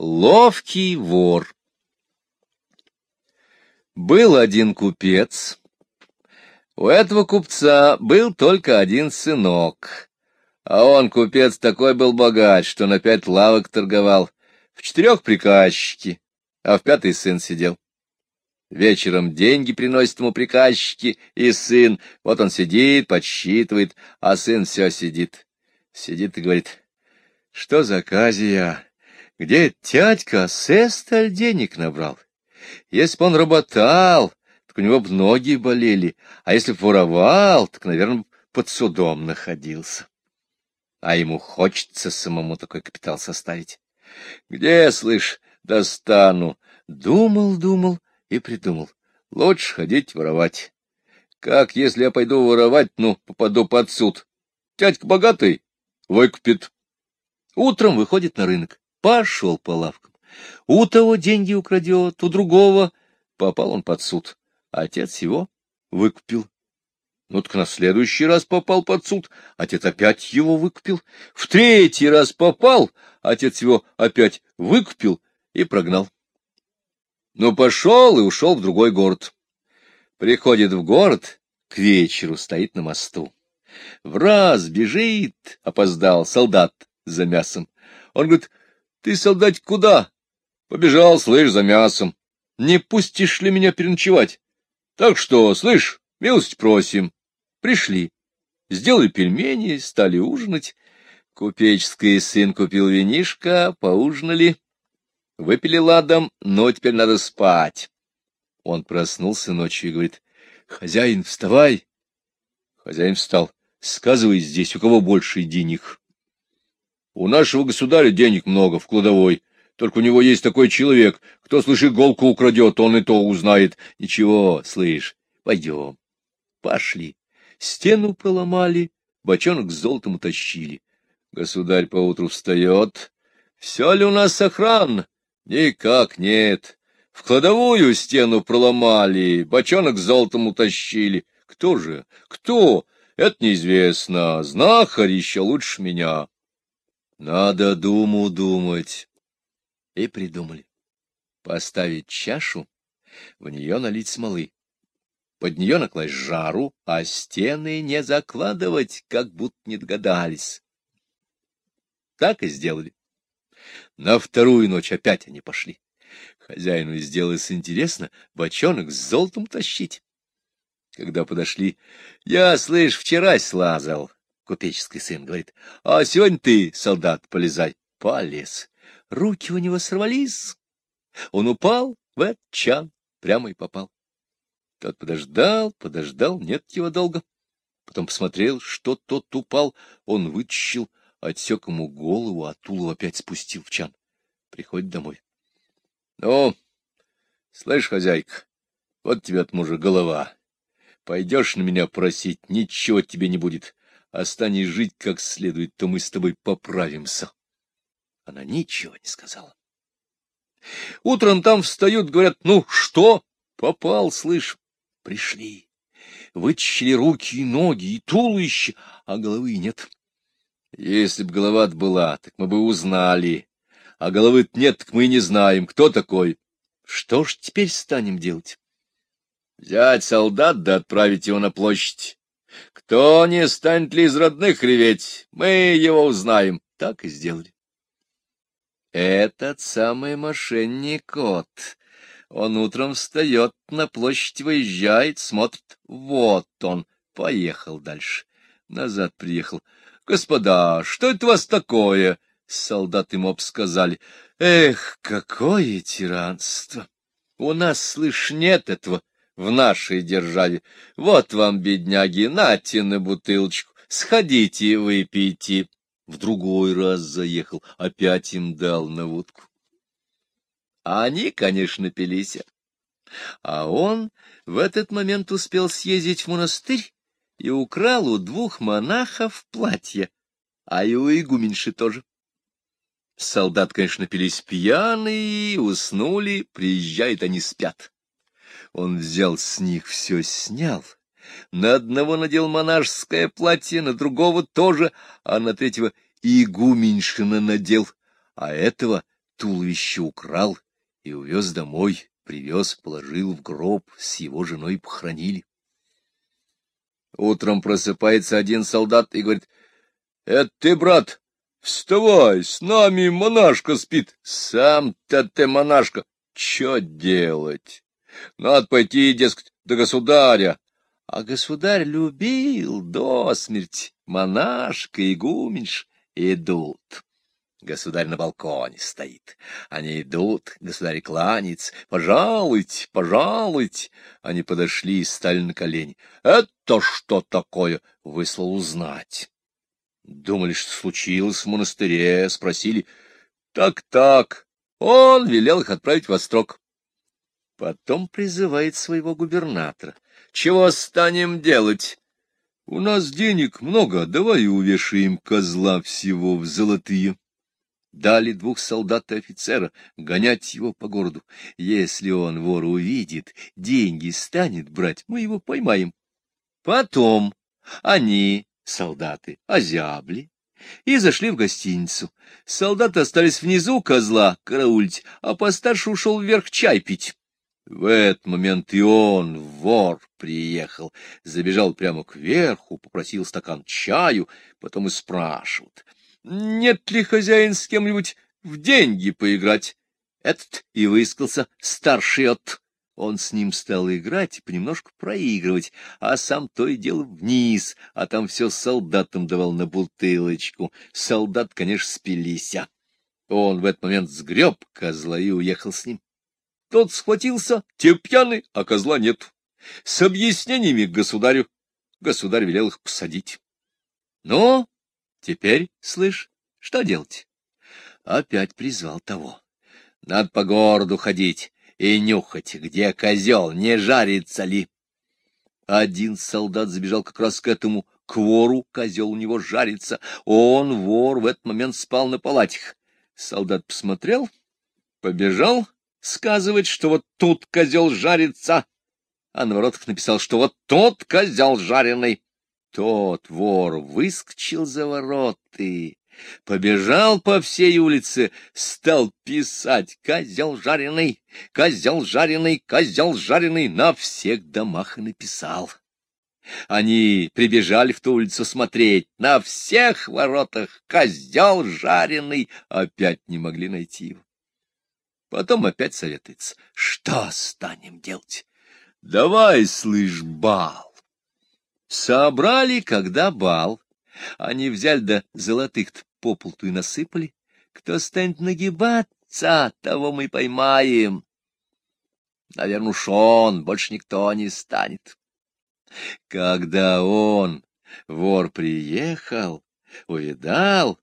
Ловкий вор Был один купец. У этого купца был только один сынок. А он, купец, такой был богат, что на пять лавок торговал. В четырех приказчики, а в пятый сын сидел. Вечером деньги приносят ему приказчики и сын. Вот он сидит, подсчитывает, а сын все сидит. Сидит и говорит, что за казия? Где тядька сесталь денег набрал? Если бы он работал, так у него бы ноги болели, а если бы воровал, так, наверное, под судом находился. А ему хочется самому такой капитал составить. Где, слышь, достану? Думал, думал и придумал. Лучше ходить воровать. Как, если я пойду воровать, ну, попаду под суд? Тядька богатый выкупит. Утром выходит на рынок. Пошел по лавкам. У того деньги украдет, у другого. Попал он под суд. Отец его выкупил. Ну так на следующий раз попал под суд, отец опять его выкупил. В третий раз попал, отец его опять выкупил и прогнал. Ну, пошел и ушел в другой город. Приходит в город, к вечеру стоит на мосту. В раз бежит, опоздал, солдат за мясом. Он говорит, ты, солдат, куда? Побежал, слышь, за мясом. Не пустишь ли меня переночевать? Так что, слышь, милость просим. Пришли. Сделали пельмени, стали ужинать. Купеческий сын купил винишко, поужинали. Выпили ладом, но теперь надо спать. Он проснулся ночью и говорит, — Хозяин, вставай. Хозяин встал. — Сказывай здесь, у кого больше денег. У нашего государя денег много в кладовой. Только у него есть такой человек. Кто, слышь, иголку украдет, он и то узнает. Ничего, слышь, пойдем. Пошли. Стену поломали, бочонок с золотом утащили. Государь поутру встает. Все ли у нас сохранно? Никак нет. В кладовую стену проломали, бочонок с золотом утащили. Кто же? Кто? Это неизвестно. Знахарь еще лучше меня. Надо думу думать. И придумали. Поставить чашу, в нее налить смолы, под нее накласть жару, а стены не закладывать, как будто не догадались. Так и сделали. На вторую ночь опять они пошли. Хозяину сделалось интересно бочонок с золотом тащить. Когда подошли, я, слышь, вчера слазал, Купеческий сын говорит, — А сегодня ты, солдат, полезай. Полез. Руки у него сорвались. Он упал в этот чан, прямо и попал. Тот подождал, подождал, нет его долго. Потом посмотрел, что тот упал. Он вытащил, отсек ему голову, а Тулу опять спустил в чан. Приходит домой. — Ну, слышь, хозяйка, вот тебе от мужа голова. Пойдешь на меня просить, ничего тебе не будет а станешь жить как следует, то мы с тобой поправимся. Она ничего не сказала. Утром там встают, говорят, ну что? Попал, слышь. Пришли. Вытащили руки и ноги, и туловище, а головы нет. Если б голова была, так мы бы узнали. А головы нет, так мы не знаем, кто такой. Что ж теперь станем делать? Взять солдат да отправить его на площадь. Кто не станет ли из родных реветь, мы его узнаем. Так и сделали. Этот самый мошенник кот. Он утром встает, на площадь выезжает, смотрит. Вот он. Поехал дальше. Назад приехал. Господа, что это у вас такое? Солдаты ему обсказали. Эх, какое тиранство! У нас, слышь, нет этого в нашей державе. Вот вам, бедняги, нате на бутылочку, сходите, выпейте. В другой раз заехал, опять им дал на водку. А они, конечно, пились. А он в этот момент успел съездить в монастырь и украл у двух монахов платье, а и у игуменьши тоже. Солдат, конечно, пились пьяные, уснули, приезжают они спят. Он взял с них все, снял. На одного надел монашеское платье, на другого тоже, а на третьего игуменьшина надел, а этого туловище украл и увез домой, привез, положил в гроб, с его женой похоронили. Утром просыпается один солдат и говорит, — Это ты, брат, вставай, с нами монашка спит. Сам-то ты монашка. Че делать? Надо пойти, дескать, до государя. А государь любил до смерти. Монашка, игуменьш идут. Государь на балконе стоит. Они идут, государь кланяется. «Пожалуйте, пожалуйте!» Они подошли и стали на колени. «Это что такое?» Выслал узнать. Думали, что случилось в монастыре, спросили. «Так-так, он велел их отправить в Вострок». Потом призывает своего губернатора. «Чего станем делать?» «У нас денег много, давай увешаем козла всего в золотые» дали двух солдат и офицера гонять его по городу. Если он вора увидит, деньги станет брать, мы его поймаем. Потом они, солдаты, озябли и зашли в гостиницу. Солдаты остались внизу козла караулить, а постарше ушел вверх чай пить. В этот момент и он, вор, приехал, забежал прямо кверху, попросил стакан чаю, потом и спрашивают — нет ли хозяин с кем-нибудь в деньги поиграть? Этот и выискался старший от. Он с ним стал играть и понемножку проигрывать, а сам то и дело вниз, а там все солдатам давал на бутылочку. Солдат, конечно, спилися. Он в этот момент сгреб козла и уехал с ним. Тот схватился, те пьяный, а козла нет. С объяснениями к государю. Государь велел их посадить. Но Теперь, слышь, что делать? Опять призвал того. Надо по городу ходить и нюхать, где козел, не жарится ли. Один солдат забежал как раз к этому, к вору, козел у него жарится. Он, вор, в этот момент спал на палатях. Солдат посмотрел, побежал сказывать, что вот тут козел жарится, а на воротах написал, что вот тот козел жареный. Тот вор выскочил за вороты, побежал по всей улице, стал писать «Козел жареный! Козел жареный! Козел жареный!» на всех домах и написал. Они прибежали в ту улицу смотреть. На всех воротах козел жареный. Опять не могли найти его. Потом опять советуется. Что станем делать? Давай, слышь, бал. Собрали, когда бал. Они взяли да золотых по полту и насыпали. Кто станет нагибаться, того мы поймаем. Наверное, уж он, больше никто не станет. Когда он, вор, приехал, увидал,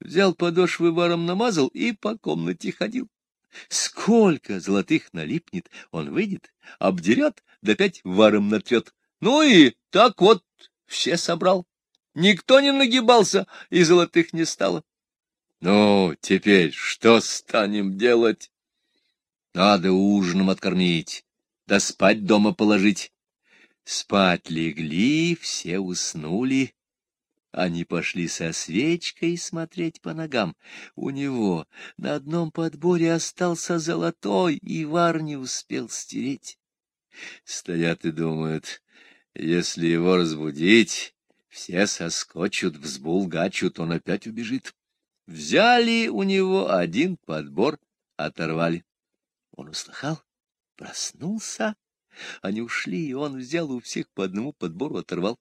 взял подошвы варом намазал и по комнате ходил. Сколько золотых налипнет, он выйдет, обдерет, да опять варом натрет. Ну и так вот все собрал. Никто не нагибался, и золотых не стало. Ну, теперь что станем делать? Надо ужином откормить, да спать дома положить. Спать легли, все уснули. Они пошли со свечкой смотреть по ногам. У него на одном подборе остался золотой, и вар не успел стереть. Стоят и думают, если его разбудить, все соскочут, взбулгачут, он опять убежит. Взяли у него один подбор, оторвали. Он услыхал, проснулся. Они ушли, и он взял у всех по одному подбору, оторвал.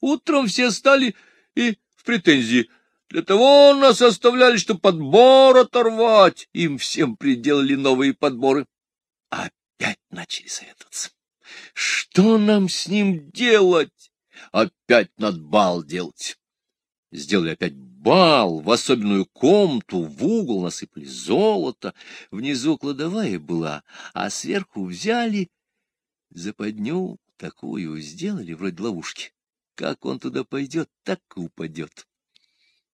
Утром все стали и в претензии. Для того нас оставляли, что подбор оторвать. Им всем приделали новые подборы. Опять начали советоваться. Что нам с ним делать? Опять над бал делать. Сделали опять бал, в особенную комнату, в угол насыпали золото, внизу кладовая была, а сверху взяли западню такую, сделали вроде ловушки. Как он туда пойдет, так и упадет.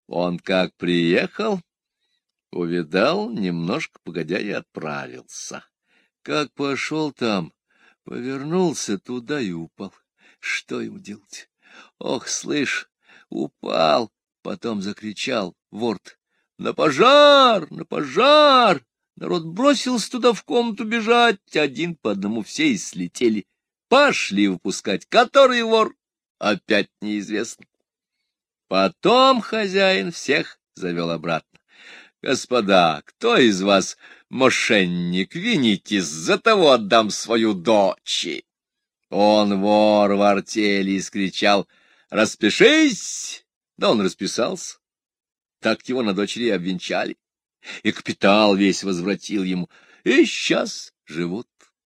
Он как приехал, увидал, немножко погодя и отправился. Как пошел там, Повернулся туда и упал. Что ему делать? Ох, слышь, упал! Потом закричал ворт. На пожар, на пожар! Народ бросился туда в комнату бежать, один по одному все и слетели. Пошли выпускать, который вор, опять неизвестно. Потом хозяин всех завел обратно. Господа, кто из вас мошенник, винитесь, за того отдам свою дочь. Он, вор в артели, скричал, распишись! Да он расписался. Так его на дочери обвенчали. И капитал весь возвратил ему. И сейчас живут.